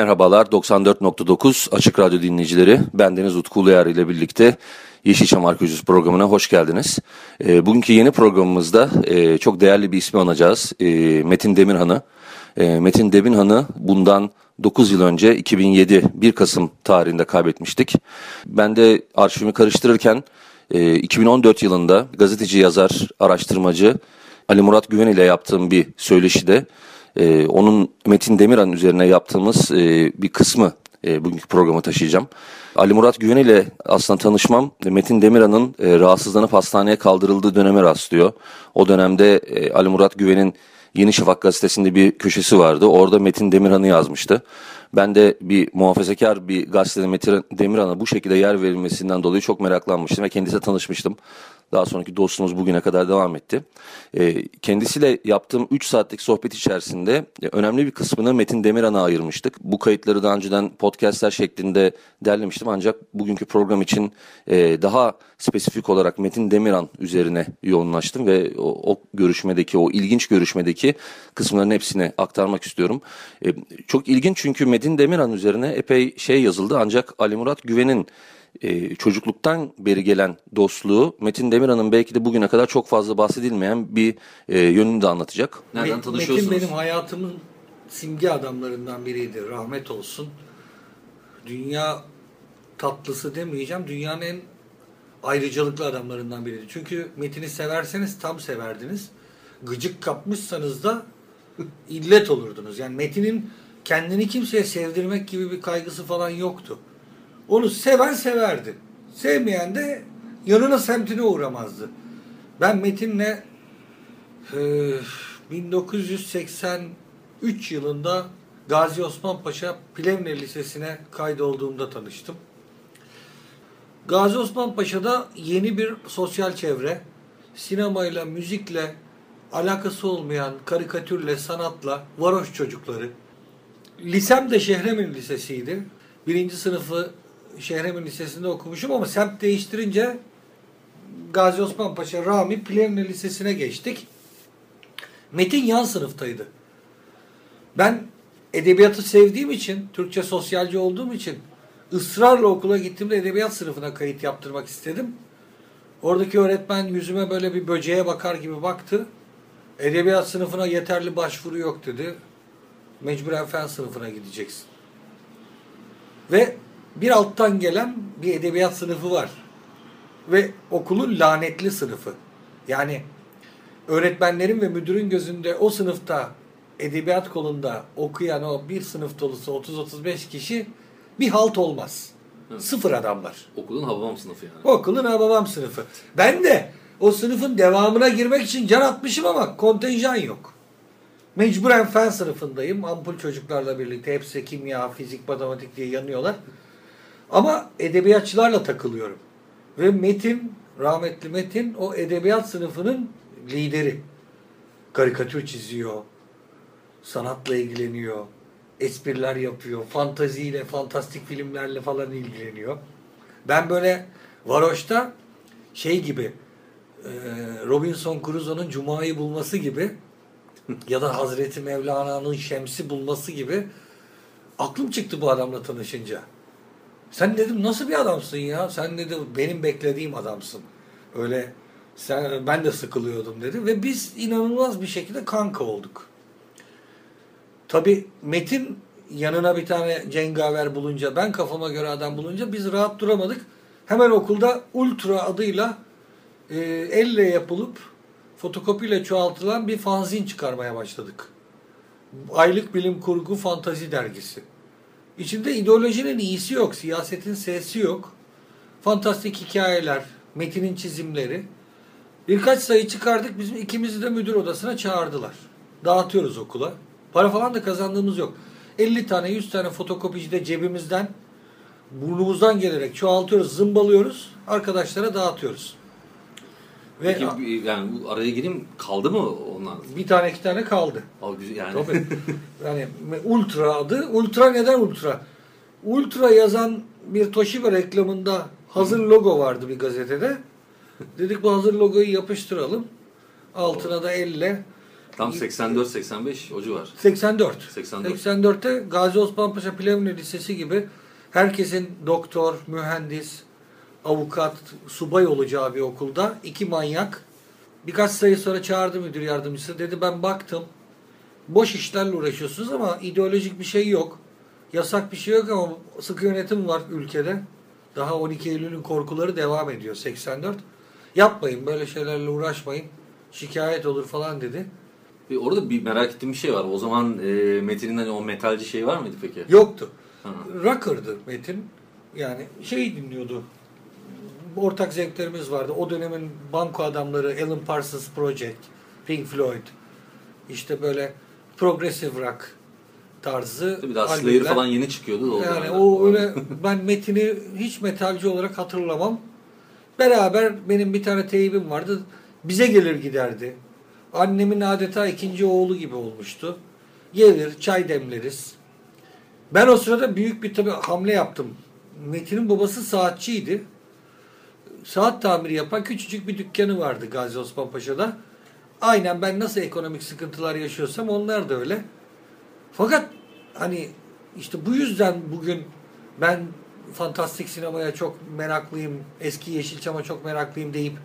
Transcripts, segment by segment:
Merhabalar 94.9 Açık Radyo dinleyicileri. Bendeniz Utku Uluyer ile birlikte Yeşilçam Arkeolojisi programına hoş geldiniz. E, bugünkü yeni programımızda e, çok değerli bir ismi anacağız. E, Metin Demirhan'ı. E, Metin Demirhan'ı bundan 9 yıl önce 2007 1 Kasım tarihinde kaybetmiştik. Ben de arşivimi karıştırırken e, 2014 yılında gazeteci, yazar, araştırmacı Ali Murat Güven ile yaptığım bir söyleşide e, onun Metin Demirhan üzerine yaptığımız e, bir kısmı e, bugünkü programı taşıyacağım. Ali Murat Güven ile aslında tanışmam Metin Demirhan'ın e, rahatsızlanıp hastaneye kaldırıldığı döneme rastlıyor. O dönemde e, Ali Murat Güven'in Yeni Şafak gazetesinde bir köşesi vardı. Orada Metin Demirhan'ı yazmıştı. Ben de bir muhafazakar bir gazetede Metin Demirhan'a bu şekilde yer verilmesinden dolayı çok meraklanmıştım ve kendisiyle tanışmıştım. Daha sonraki dostluğumuz bugüne kadar devam etti. E, kendisiyle yaptığım 3 saatlik sohbet içerisinde e, önemli bir kısmını Metin Demirhan'a ayırmıştık. Bu kayıtları daha önceden podcastler şeklinde derlemiştim ancak bugünkü program için e, daha spesifik olarak Metin Demirhan üzerine yoğunlaştım ve o, o görüşmedeki, o ilginç görüşmedeki kısımların hepsini aktarmak istiyorum. E, çok ilginç çünkü Metin Demirhan üzerine epey şey yazıldı ancak Ali Murat Güven'in e, çocukluktan beri gelen dostluğu Metin Demirhan'ın belki de bugüne kadar çok fazla bahsedilmeyen bir e, yönünü de anlatacak. Nereden tanışıyorsunuz? Metin benim hayatımın simge adamlarından biriydi. Rahmet olsun. Dünya tatlısı demeyeceğim. Dünyanın en ayrıcalıklı adamlarından biriydi. Çünkü Metin'i severseniz tam severdiniz. Gıcık kapmışsanız da illet olurdunuz. Yani Metin'in kendini kimseye sevdirmek gibi bir kaygısı falan yoktu. Onu seven severdi. Sevmeyen de yanına semtine uğramazdı. Ben Metin'le e, 1983 yılında Gazi Osman Paşa Plevne Lisesi'ne kaydolduğumda tanıştım. Gazi Osman Paşa'da yeni bir sosyal çevre, sinemayla, müzikle alakası olmayan karikatürle, sanatla, varoş çocukları. Lisem de Şehremin Lisesi'ydi. Birinci sınıfı Şehremin Lisesi'nde okumuşum ama semt değiştirince Gazi Osman Paşa Rami Plevne Lisesi'ne geçtik. Metin yan sınıftaydı. Ben edebiyatı sevdiğim için, Türkçe sosyalci olduğum için ısrarla okula gittiğimde edebiyat sınıfına kayıt yaptırmak istedim. Oradaki öğretmen yüzüme böyle bir böceğe bakar gibi baktı. Edebiyat sınıfına yeterli başvuru yok dedi. Mecburen fen sınıfına gideceksin. Ve bir alttan gelen bir edebiyat sınıfı var. Ve okulun lanetli sınıfı. Yani öğretmenlerin ve müdürün gözünde o sınıfta edebiyat kolunda okuyan o bir sınıf dolusu 30-35 kişi bir halt olmaz. Evet. Sıfır adamlar. Okulun hababam sınıfı yani. Okulun hababam sınıfı. Ben de o sınıfın devamına girmek için can atmışım ama kontenjan yok. Mecburen fen sınıfındayım. Ampul çocuklarla birlikte hepsi kimya, fizik, matematik diye yanıyorlar. Ama edebiyatçılarla takılıyorum. Ve Metin, rahmetli Metin o edebiyat sınıfının lideri. Karikatür çiziyor, sanatla ilgileniyor, espriler yapıyor, fantaziyle, fantastik filmlerle falan ilgileniyor. Ben böyle varoşta şey gibi, Robinson Crusoe'nun Cuma'yı bulması gibi ya da Hazreti Mevlana'nın Şems'i bulması gibi aklım çıktı bu adamla tanışınca. Sen dedim nasıl bir adamsın ya? Sen dedim benim beklediğim adamsın. Öyle sen ben de sıkılıyordum dedi ve biz inanılmaz bir şekilde kanka olduk. Tabi Metin yanına bir tane cengaver bulunca ben kafama göre adam bulunca biz rahat duramadık. Hemen okulda Ultra adıyla e, elle yapılıp fotokopiyle çoğaltılan bir fanzin çıkarmaya başladık. Aylık bilim kurgu fantazi dergisi. İçinde ideolojinin iyisi yok, siyasetin sesi yok. Fantastik hikayeler, Metin'in çizimleri. Birkaç sayı çıkardık, bizim ikimizi de müdür odasına çağırdılar. Dağıtıyoruz okula. Para falan da kazandığımız yok. 50 tane 100 tane fotokopici de cebimizden burnumuzdan gelerek çoğaltıyoruz, zımbalıyoruz. Arkadaşlara dağıtıyoruz. Ve Peki yani araya gireyim kaldı mı onlar? bir tane iki tane kaldı. Al güzel yani. Tabii. yani Ultra adı. Ultra neden Ultra? Ultra yazan bir Toshiba reklamında hazır logo vardı bir gazetede. Dedik bu hazır logoyu yapıştıralım. Altına da elle. Tam 84-85 o civar. 84. 84. 84'te Gazi Osman Paşa Plevne Lisesi gibi herkesin doktor, mühendis, avukat, subay olacağı bir okulda iki manyak birkaç sayı sonra çağırdı müdür yardımcısı. Dedi ben baktım boş işlerle uğraşıyorsunuz ama ideolojik bir şey yok. Yasak bir şey yok ama sıkı yönetim var ülkede. Daha 12 Eylül'ün korkuları devam ediyor 84. Yapmayın böyle şeylerle uğraşmayın. Şikayet olur falan dedi. E, orada bir merak ettiğim bir şey var. O zaman e, Metin'in hani o metalci şey var mıydı peki? Yoktu. Ha. Rocker'dı Metin. Yani şey dinliyordu. Ortak zevklerimiz vardı. O dönemin banko adamları Alan Parsons Project, Pink Floyd. işte böyle progressive rock tarzı Tabii daha Slayer falan yeni çıkıyordu. O Yani o öyle ben Metin'i hiç metalci olarak hatırlamam. Beraber benim bir tane teybim vardı. Bize gelir giderdi. Annemin adeta ikinci oğlu gibi olmuştu. Gelir, çay demleriz. Ben o sırada büyük bir tabii hamle yaptım. Metin'in babası saatçiydi. Saat tamiri yapan küçücük bir dükkanı vardı Gazi Osman Paşa'da. Aynen ben nasıl ekonomik sıkıntılar yaşıyorsam onlar da öyle. Fakat hani işte bu yüzden bugün ben fantastik sinemaya çok meraklıyım, eski Yeşilçam'a çok meraklıyım deyip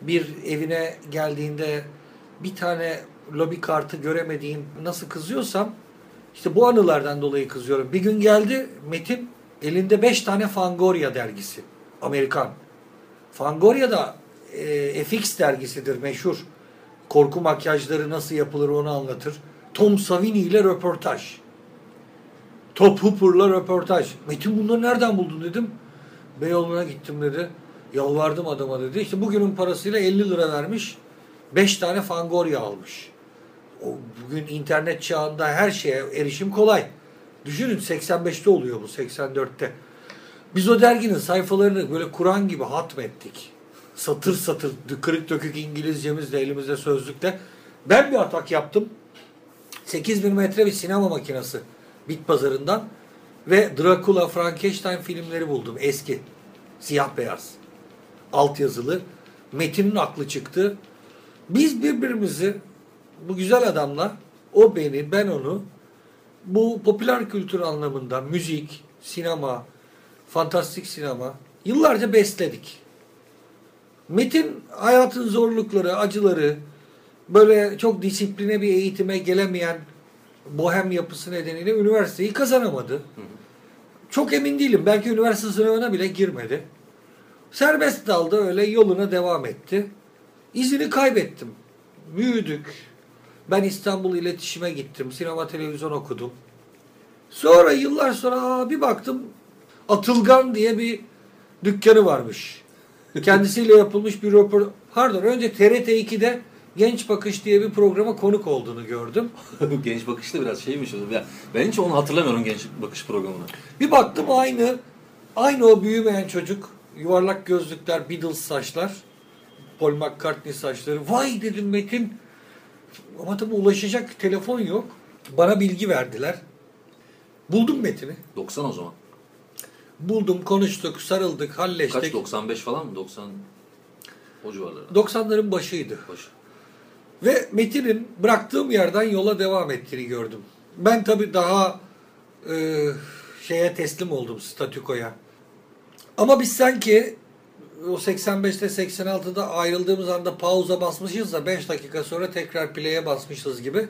bir evine geldiğinde bir tane lobi kartı göremediğim nasıl kızıyorsam işte bu anılardan dolayı kızıyorum. Bir gün geldi Metin elinde beş tane Fangoria dergisi. Amerikan. Fangoria da e, FX dergisidir meşhur. Korku makyajları nasıl yapılır onu anlatır. Tom Savini ile röportaj. Top Hooper'la röportaj. Metin bunları nereden buldun dedim. Beyoğlu'na gittim dedi. Yalvardım adama dedi. İşte bugünün parasıyla 50 lira vermiş. 5 tane Fangoria almış. O bugün internet çağında her şeye erişim kolay. Düşünün 85'te oluyor bu 84'te. Biz o derginin sayfalarını böyle Kur'an gibi hatmettik. Satır satır kırık dökük İngilizcemizle elimizde sözlükte. Ben bir atak yaptım. 8000 metre bir sinema makinesi bit pazarından ve Dracula, Frankenstein filmleri buldum eski. Siyah beyaz. Altyazılı. Metin'in aklı çıktı. Biz birbirimizi bu güzel adamla o beni ben onu bu popüler kültür anlamında müzik, sinema, fantastik sinema yıllarca besledik. Metin hayatın zorlukları, acıları, böyle çok disipline bir eğitime gelemeyen bohem yapısı nedeniyle üniversiteyi kazanamadı. Çok emin değilim. Belki üniversite sınavına bile girmedi. Serbest dalda öyle yoluna devam etti. İzini kaybettim. Büyüdük. Ben İstanbul iletişime gittim. Sinema televizyon okudum. Sonra yıllar sonra aa, bir baktım Atılgan diye bir dükkanı varmış. Kendisiyle yapılmış bir röpor... Pardon önce TRT 2'de Genç Bakış diye bir programa konuk olduğunu gördüm. genç bakışta biraz şeymiş. Ya, ben hiç onu hatırlamıyorum genç bakış programını. Bir baktım aynı aynı o büyümeyen çocuk. Yuvarlak gözlükler, Beatles saçlar. Paul McCartney saçları. Vay dedim Metin. Ama tabii ulaşacak telefon yok. Bana bilgi verdiler. Buldum Metin'i. 90 o zaman. Buldum, konuştuk, sarıldık, Kaç? halleştik. 95 falan mı? 90 o civarlarda. 90'ların başıydı. Baş. Ve Metin'in bıraktığım yerden yola devam ettiğini gördüm. Ben tabii daha e, şeye teslim oldum statükoya. Ama biz sanki o 85'te 86'da ayrıldığımız anda pauza basmışız da 5 dakika sonra tekrar play'e basmışız gibi.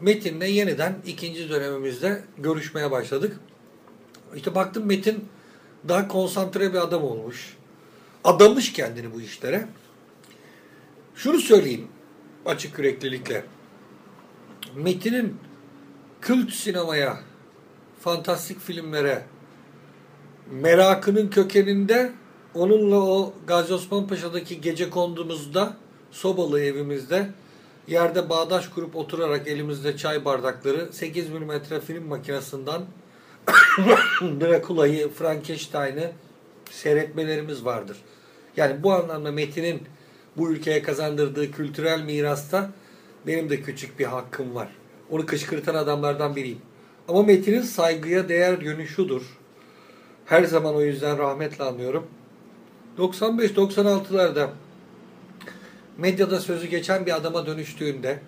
Metin'le yeniden ikinci dönemimizde görüşmeye başladık. İşte baktım Metin daha konsantre bir adam olmuş. Adamış kendini bu işlere. Şunu söyleyeyim açık yüreklilikle. Metin'in kült sinemaya, fantastik filmlere merakının kökeninde onunla o Gazi Osman Paşa'daki gece kondumuzda sobalı evimizde yerde bağdaş kurup oturarak elimizde çay bardakları 8 mm film makinesinden Dracula'yı, Frankenstein'ı seyretmelerimiz vardır. Yani bu anlamda Metin'in bu ülkeye kazandırdığı kültürel mirasta benim de küçük bir hakkım var. Onu kışkırtan adamlardan biriyim. Ama Metin'in saygıya değer yönü şudur. Her zaman o yüzden rahmetle anlıyorum. 95-96'larda medyada sözü geçen bir adama dönüştüğünde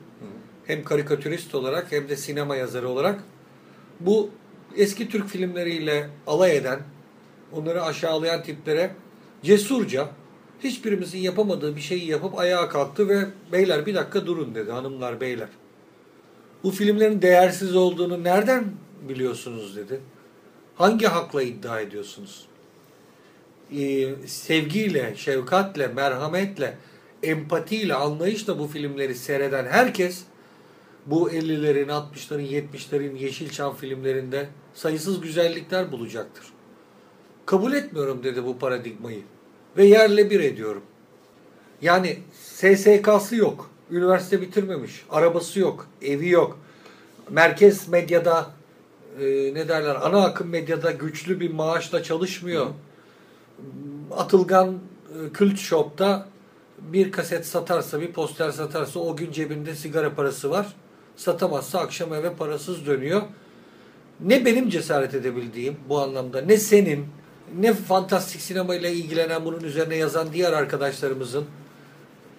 hem karikatürist olarak hem de sinema yazarı olarak bu eski Türk filmleriyle alay eden, onları aşağılayan tiplere cesurca hiçbirimizin yapamadığı bir şeyi yapıp ayağa kalktı ve beyler bir dakika durun dedi hanımlar beyler. Bu filmlerin değersiz olduğunu nereden biliyorsunuz dedi. Hangi hakla iddia ediyorsunuz? Ee, sevgiyle, şefkatle, merhametle, empatiyle, anlayışla bu filmleri seyreden herkes bu 50'lerin, 60'ların, 70'lerin Yeşilçam filmlerinde sayısız güzellikler bulacaktır. Kabul etmiyorum dedi bu paradigmayı ve yerle bir ediyorum. Yani SSK'sı yok, üniversite bitirmemiş, arabası yok, evi yok. Merkez medyada e, ne derler ana akım medyada güçlü bir maaşla çalışmıyor. Atılgan e, Kült Shop'ta bir kaset satarsa, bir poster satarsa o gün cebinde sigara parası var. Satamazsa akşam eve parasız dönüyor. Ne benim cesaret edebildiğim bu anlamda ne senin ne fantastik sinemayla ilgilenen bunun üzerine yazan diğer arkadaşlarımızın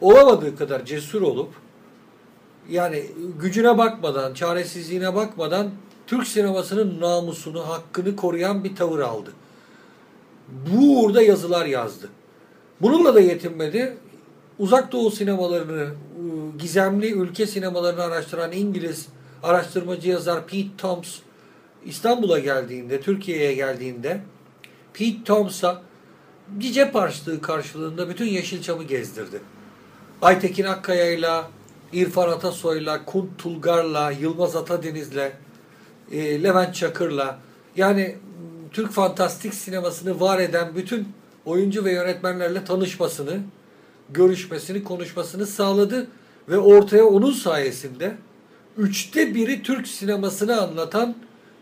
olamadığı kadar cesur olup yani gücüne bakmadan, çaresizliğine bakmadan Türk sinemasının namusunu, hakkını koruyan bir tavır aldı. Bu uğurda yazılar yazdı. Bununla da yetinmedi. Uzak Doğu sinemalarını, ıı, gizemli ülke sinemalarını araştıran İngiliz araştırmacı yazar Pete Toms İstanbul'a geldiğinde, Türkiye'ye geldiğinde Pete Toms'a bir cep harçlığı karşılığında bütün Yeşilçam'ı gezdirdi. Aytekin Akkaya'yla, İrfan Atasoy'la, Kunt Tulgar'la, Yılmaz Atadeniz'le, e, Levent Çakır'la yani Türk fantastik sinemasını var eden bütün oyuncu ve yönetmenlerle tanışmasını, görüşmesini, konuşmasını sağladı ve ortaya onun sayesinde üçte biri Türk sinemasını anlatan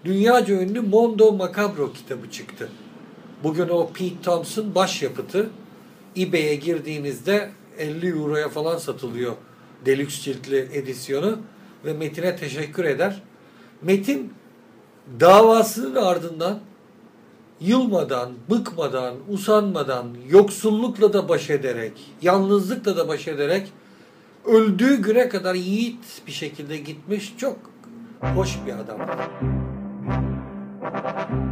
dünyaca ünlü Mondo Macabro kitabı çıktı. Bugün o Pete Thompson başyapıtı eBay'e girdiğinizde 50 euroya falan satılıyor deluxe ciltli edisyonu ve Metin'e teşekkür eder. Metin davasının ardından yılmadan, bıkmadan, usanmadan, yoksullukla da baş ederek, yalnızlıkla da baş ederek öldüğü güne kadar yiğit bir şekilde gitmiş çok hoş bir adam. thank you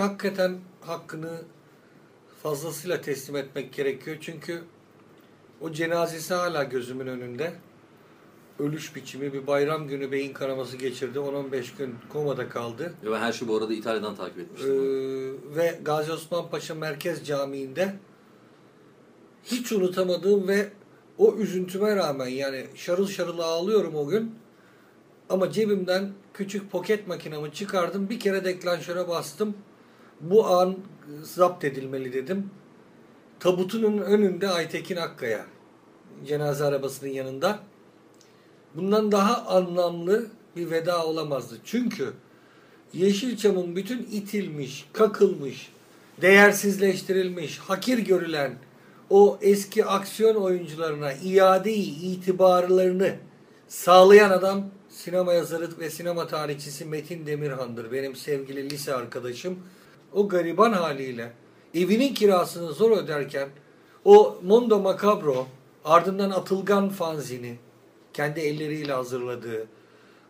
hakikaten hakkını fazlasıyla teslim etmek gerekiyor. Çünkü o cenazesi hala gözümün önünde. Ölüş biçimi bir bayram günü beyin kanaması geçirdi. 10-15 gün komada kaldı. Ve ben her şeyi bu arada İtalya'dan takip Ee, etmiştim. ve Gazi Osman Paşa Merkez Camii'nde hiç unutamadığım ve o üzüntüme rağmen yani şarıl şarıl ağlıyorum o gün. Ama cebimden küçük poket makinamı çıkardım. Bir kere deklanşöre bastım. Bu an zapt edilmeli dedim. Tabutunun önünde Aytekin Akkaya. Cenaze arabasının yanında. Bundan daha anlamlı bir veda olamazdı. Çünkü Yeşilçam'ın bütün itilmiş, kakılmış, değersizleştirilmiş, hakir görülen o eski aksiyon oyuncularına iade-i itibarlarını sağlayan adam sinema yazarı ve sinema tarihçisi Metin Demirhan'dır. Benim sevgili lise arkadaşım. O gariban haliyle evinin kirasını zor öderken o Mondo Macabro ardından Atılgan fanzini kendi elleriyle hazırladığı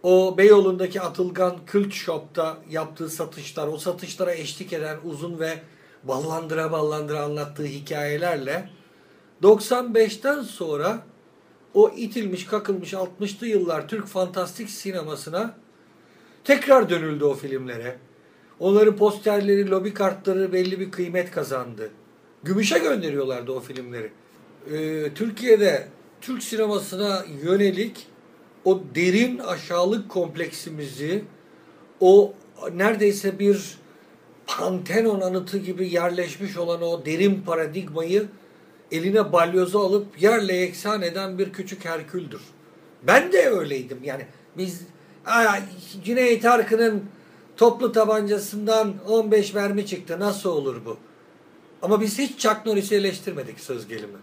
o Beyoğlu'ndaki Atılgan Kült Shop'ta yaptığı satışlar, o satışlara eşlik eden uzun ve ballandıra ballandıra anlattığı hikayelerle 95'ten sonra o itilmiş kakılmış 60'lı yıllar Türk fantastik sinemasına tekrar dönüldü o filmlere. Onların posterleri, lobi kartları belli bir kıymet kazandı. Gümüşe gönderiyorlardı o filmleri. Ee, Türkiye'de Türk sinemasına yönelik o derin aşağılık kompleksimizi, o neredeyse bir Pantheon anıtı gibi yerleşmiş olan o derin paradigmayı eline balyozu alıp yerle yeksan eden bir küçük Herküldür. Ben de öyleydim yani. Biz Cüneyt Arkın'ın toplu tabancasından 15 mermi çıktı. Nasıl olur bu? Ama biz hiç Chuck Norris'i eleştirmedik söz gelimi.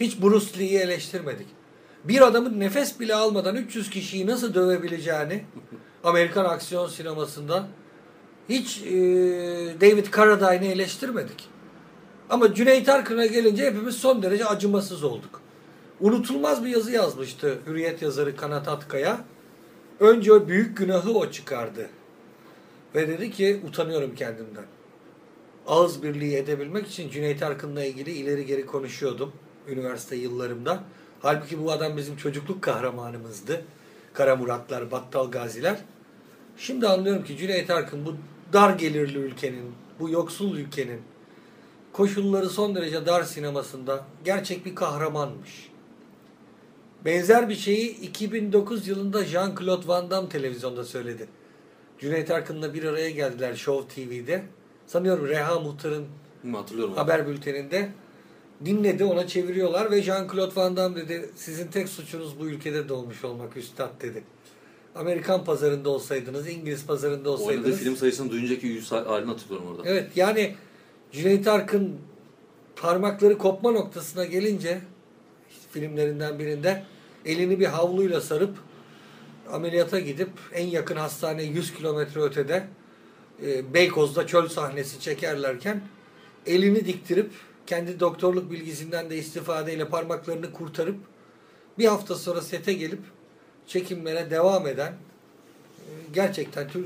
Hiç Bruce Lee'yi eleştirmedik. Bir adamın nefes bile almadan 300 kişiyi nasıl dövebileceğini Amerikan aksiyon sinemasında hiç e, David Carradine'i eleştirmedik. Ama Cüneyt Arkın'a gelince hepimiz son derece acımasız olduk. Unutulmaz bir yazı yazmıştı Hürriyet yazarı Kanat Atkaya. Önce o büyük günahı o çıkardı. Ve dedi ki utanıyorum kendimden. Ağız birliği edebilmek için Cüneyt Arkın'la ilgili ileri geri konuşuyordum üniversite yıllarımda. Halbuki bu adam bizim çocukluk kahramanımızdı. Kara Muratlar, Battal Gaziler. Şimdi anlıyorum ki Cüneyt Arkın bu dar gelirli ülkenin, bu yoksul ülkenin koşulları son derece dar sinemasında gerçek bir kahramanmış. Benzer bir şeyi 2009 yılında Jean-Claude Van Damme televizyonda söyledi. Cüneyt Arkın'la bir araya geldiler Show TV'de. Sanıyorum Reha Muhtar'ın hatırlıyorum. haber bülteninde dinledi ona çeviriyorlar ve Jean-Claude Van Damme dedi sizin tek suçunuz bu ülkede doğmuş olmak üstad dedi. Amerikan pazarında olsaydınız, İngiliz pazarında Oynadığı olsaydınız. film sayısını duyunca ki yüz halini hatırlıyorum orada. Evet yani Cüneyt Arkın parmakları kopma noktasına gelince filmlerinden birinde elini bir havluyla sarıp ameliyata gidip en yakın hastane 100 kilometre ötede e, Beykoz'da çöl sahnesi çekerlerken elini diktirip kendi doktorluk bilgisinden de istifadeyle parmaklarını kurtarıp bir hafta sonra sete gelip çekimlere devam eden e, gerçekten tür,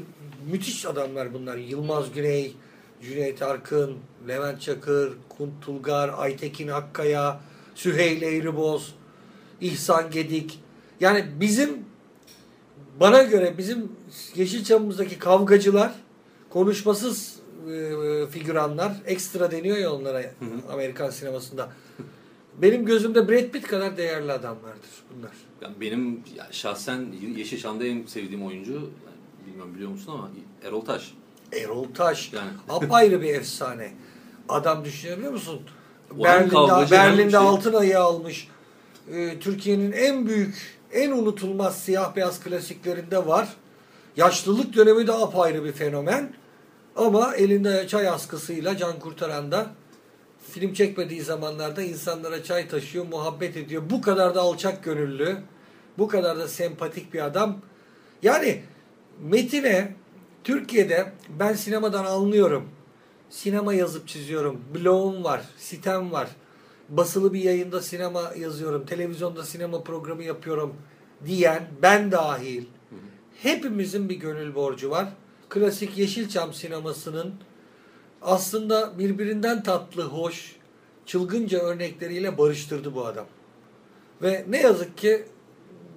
müthiş adamlar bunlar. Yılmaz Güney, Cüneyt Arkın, Levent Çakır, Kunt Tulgar, Aytekin Akkaya, Süheyl Eğriboz, İhsan Gedik. Yani bizim bana göre bizim Yeşilçam'ımızdaki kavgacılar, konuşmasız e, figüranlar, ekstra deniyor ya onlara Amerikan sinemasında. Benim gözümde Brad Pitt kadar değerli adamlardır bunlar. Yani benim ya şahsen Yeşilçam'da en sevdiğim oyuncu, yani bilmiyorum biliyor musun ama Erol Taş. Erol Taş Yani. apayrı bir efsane. Adam düşünebiliyor musun? Berlin'de, Berlin'de şey- altın ayı almış. Ee, Türkiye'nin en büyük, en unutulmaz siyah beyaz klasiklerinde var. Yaşlılık dönemi de apayrı bir fenomen. Ama elinde çay askısıyla can kurtaranda film çekmediği zamanlarda insanlara çay taşıyor, muhabbet ediyor. Bu kadar da alçak gönüllü, bu kadar da sempatik bir adam. Yani Metin'e Türkiye'de ben sinemadan anlıyorum. Sinema yazıp çiziyorum. Blogum var, sitem var. Basılı bir yayında sinema yazıyorum. Televizyonda sinema programı yapıyorum diyen ben dahil. Hepimizin bir gönül borcu var. klasik Yeşilçam sinemasının aslında birbirinden tatlı, hoş, çılgınca örnekleriyle barıştırdı bu adam. Ve ne yazık ki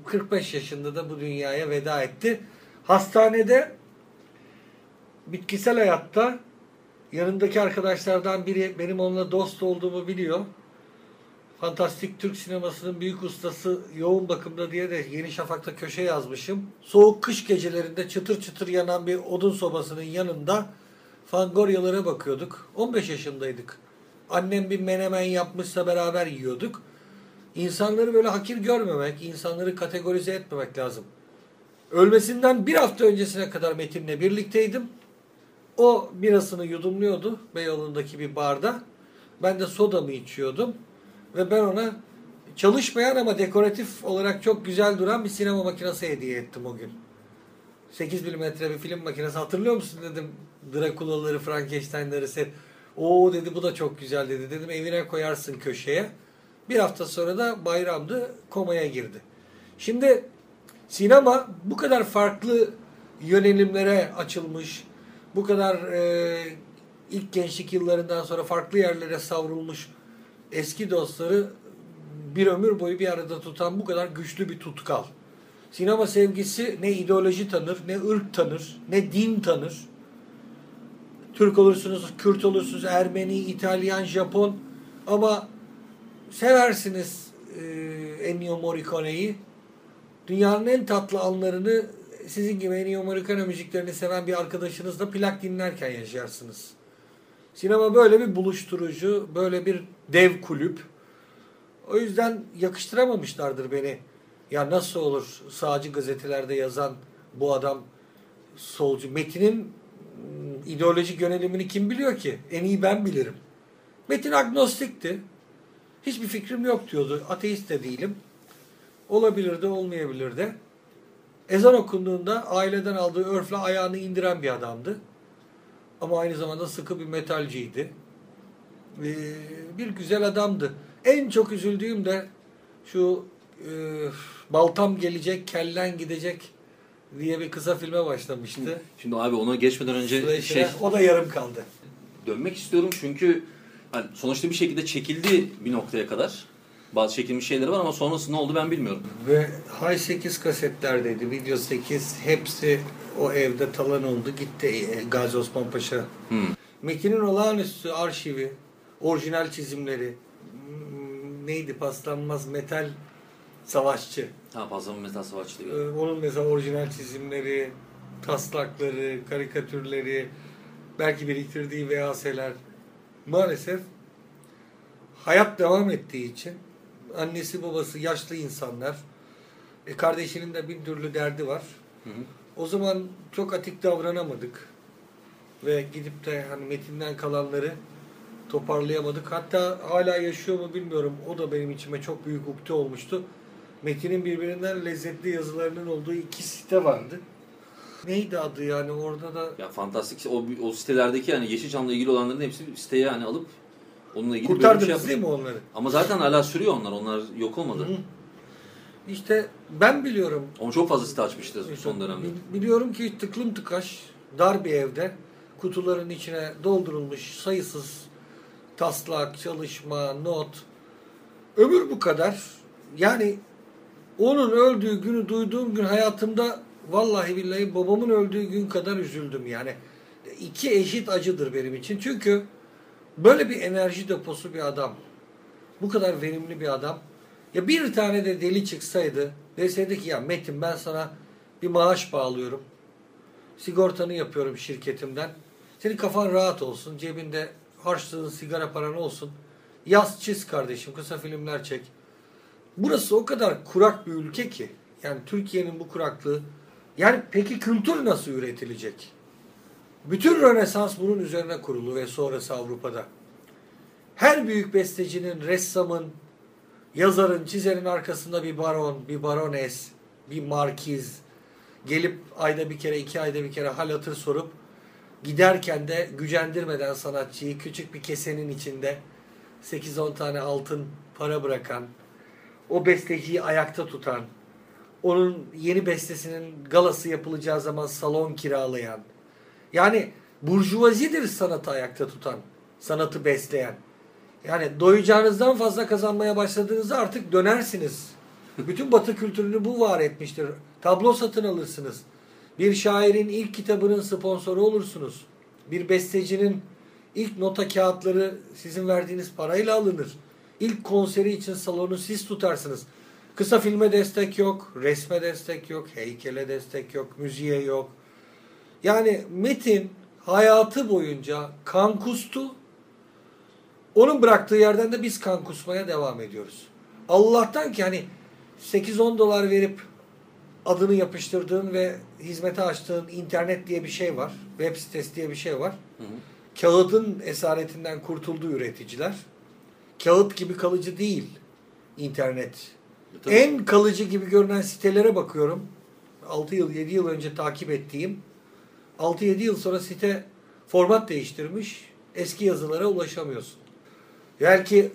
45 yaşında da bu dünyaya veda etti. Hastanede bitkisel hayatta yanındaki arkadaşlardan biri benim onunla dost olduğumu biliyor. Fantastik Türk sinemasının büyük ustası yoğun bakımda diye de Yeni Şafak'ta köşe yazmışım. Soğuk kış gecelerinde çıtır çıtır yanan bir odun sobasının yanında Fangoryalara bakıyorduk. 15 yaşındaydık. Annem bir menemen yapmışsa beraber yiyorduk. İnsanları böyle hakir görmemek, insanları kategorize etmemek lazım. Ölmesinden bir hafta öncesine kadar Metin'le birlikteydim. O birasını yudumluyordu Beyoğlu'ndaki bir barda. Ben de sodamı içiyordum. Ve ben ona çalışmayan ama dekoratif olarak çok güzel duran bir sinema makinesi hediye ettim o gün. 8 milimetre bir film makinesi hatırlıyor musun dedim. Drakula'ları, Frankenstein'ları set. Oo dedi bu da çok güzel dedi. Dedim evine koyarsın köşeye. Bir hafta sonra da bayramdı komaya girdi. Şimdi sinema bu kadar farklı yönelimlere açılmış, bu kadar e, ilk gençlik yıllarından sonra farklı yerlere savrulmuş eski dostları bir ömür boyu bir arada tutan bu kadar güçlü bir tutkal. Sinema sevgisi ne ideoloji tanır, ne ırk tanır, ne din tanır. Türk olursunuz, Kürt olursunuz, Ermeni, İtalyan, Japon ama seversiniz e, Ennio Morricone'yi. Dünyanın en tatlı anlarını sizin gibi Ennio Morricone müziklerini seven bir arkadaşınızla plak dinlerken yaşarsınız. Sinema böyle bir buluşturucu, böyle bir dev kulüp. O yüzden yakıştıramamışlardır beni. Ya nasıl olur sağcı gazetelerde yazan bu adam solcu. Metin'in ım, ideolojik yönelimini kim biliyor ki? En iyi ben bilirim. Metin agnostikti. Hiçbir fikrim yok diyordu. Ateist de değilim. Olabilir de olmayabilir de. Ezan okunduğunda aileden aldığı örfle ayağını indiren bir adamdı. Ama aynı zamanda sıkı bir metalciydi. Ee, bir güzel adamdı. En çok üzüldüğüm de şu e, Baltam gelecek, kellen gidecek diye bir kısa filme başlamıştı. Şimdi abi ona geçmeden önce Süreçler- şey O da yarım kaldı. dönmek istiyorum çünkü hani sonuçta bir şekilde çekildi bir noktaya kadar. Bazı çekilmiş şeyleri var ama sonrası ne oldu ben bilmiyorum. Ve Hay 8 kasetlerdeydi. Video 8 hepsi o evde talan oldu. Gitti e, Gazi Osman Paşa. Hmm. Metin'in olağanüstü arşivi, orijinal çizimleri, hmm, neydi paslanmaz metal savaşçı. Ha mı metal savaşçı Ee, diyor. onun mesela orijinal çizimleri, taslakları, karikatürleri, belki biriktirdiği VHS'ler maalesef hayat devam ettiği için annesi babası yaşlı insanlar e, kardeşinin de bir türlü derdi var. Hı hı. O zaman çok atik davranamadık ve gidip de hani metinden kalanları toparlayamadık. Hatta hala yaşıyor mu bilmiyorum. O da benim içime çok büyük ukde olmuştu. Metin'in birbirinden lezzetli yazılarının olduğu iki site vardı. Neydi adı yani orada da Ya fantastik o, o sitelerdeki yani Yeşilçam'la ilgili olanların hepsi siteye hani alıp onunla ilgili kurtardınız şey değil mi onları? Ama zaten hala sürüyor onlar. Onlar yok olmadı. Hı. İşte ben biliyorum. Ama çok fazla site açmıştı son dönemde. Bil- Biliyorum ki tıklım tıkaş dar bir evde kutuların içine doldurulmuş sayısız taslak, çalışma, not. Ömür bu kadar. Yani onun öldüğü günü duyduğum gün hayatımda vallahi billahi babamın öldüğü gün kadar üzüldüm yani. İki eşit acıdır benim için. Çünkü böyle bir enerji deposu bir adam. Bu kadar verimli bir adam. Ya bir tane de deli çıksaydı deseydi ki ya Metin ben sana bir maaş bağlıyorum. Sigortanı yapıyorum şirketimden. Senin kafan rahat olsun. Cebinde harçlığın sigara paran olsun. Yaz çiz kardeşim. Kısa filmler çek. Burası o kadar kurak bir ülke ki. Yani Türkiye'nin bu kuraklığı. Yani peki kültür nasıl üretilecek? Bütün Rönesans bunun üzerine kurulu ve sonrası Avrupa'da. Her büyük bestecinin, ressamın, yazarın, çizerin arkasında bir baron, bir barones, bir markiz gelip ayda bir kere, iki ayda bir kere hal hatır sorup giderken de gücendirmeden sanatçıyı küçük bir kesenin içinde 8-10 tane altın para bırakan, o besteciyi ayakta tutan, onun yeni bestesinin galası yapılacağı zaman salon kiralayan, Yani burjuvazidir sanatı ayakta tutan, sanatı besleyen. Yani doyacağınızdan fazla kazanmaya başladığınızda artık dönersiniz. Bütün batı kültürünü bu var etmiştir. Tablo satın alırsınız. Bir şairin ilk kitabının sponsoru olursunuz. Bir bestecinin ilk nota kağıtları sizin verdiğiniz parayla alınır. İlk konseri için salonu siz tutarsınız. Kısa filme destek yok, resme destek yok, heykele destek yok, müziğe yok. Yani Metin hayatı boyunca kan kustu. Onun bıraktığı yerden de biz kan kusmaya devam ediyoruz. Allah'tan ki hani 8-10 dolar verip adını yapıştırdığın ve hizmete açtığın internet diye bir şey var. Web sitesi diye bir şey var. Hı hı. Kağıdın esaretinden kurtuldu üreticiler. Kağıt gibi kalıcı değil internet. E, tabii. En kalıcı gibi görünen sitelere bakıyorum. 6 yıl 7 yıl önce takip ettiğim 6-7 yıl sonra site format değiştirmiş. Eski yazılara ulaşamıyorsun. Belki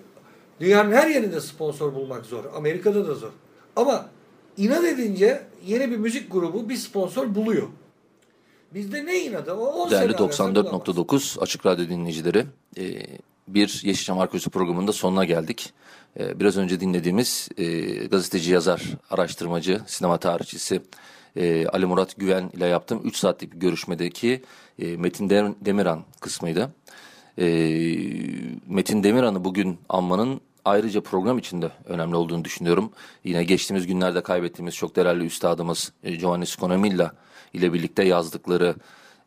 dünyanın her yerinde sponsor bulmak zor. Amerika'da da zor. Ama inat edince yeni bir müzik grubu bir sponsor buluyor. Bizde ne inadı? O 10 Değerli sene arasan bulamazsın. 94.9 Açık Radyo dinleyicileri, e, bir Yeşilçam Arkeolojisi programında sonuna geldik. E, biraz önce dinlediğimiz e, gazeteci, yazar, araştırmacı, sinema tarihçisi e, Ali Murat Güven ile yaptığım 3 saatlik bir görüşmedeki e, Metin Dem- Demiran kısmıydı. Metin Demiran'ı bugün anmanın ayrıca program içinde önemli olduğunu düşünüyorum. Yine geçtiğimiz günlerde kaybettiğimiz çok değerli üstadımız e, Giovanni Sconomilla ile birlikte yazdıkları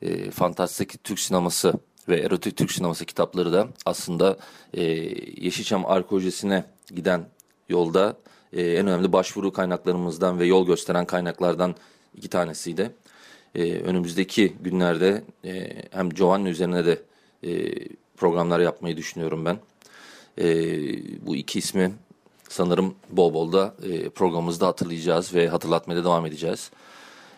e, fantastik Türk sineması ve erotik Türk sineması kitapları da aslında e, Yeşilçam arkeolojisine giden yolda e, en önemli başvuru kaynaklarımızdan ve yol gösteren kaynaklardan iki tanesiydi. E, önümüzdeki günlerde e, hem Giovanni üzerine de e, programlar yapmayı düşünüyorum ben. E, bu iki ismi sanırım bol bol da e, programımızda hatırlayacağız ve hatırlatmaya da devam edeceğiz.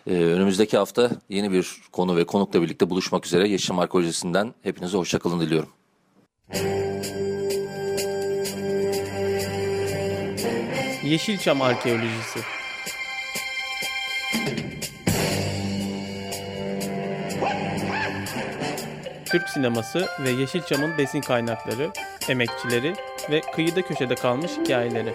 Ee, önümüzdeki hafta yeni bir konu ve konukla birlikte buluşmak üzere Yeşilçam Arkeolojisi'nden hepinize hoşçakalın diliyorum. Yeşilçam Arkeolojisi Türk sineması ve Yeşilçam'ın besin kaynakları, emekçileri ve kıyıda köşede kalmış hikayeleri.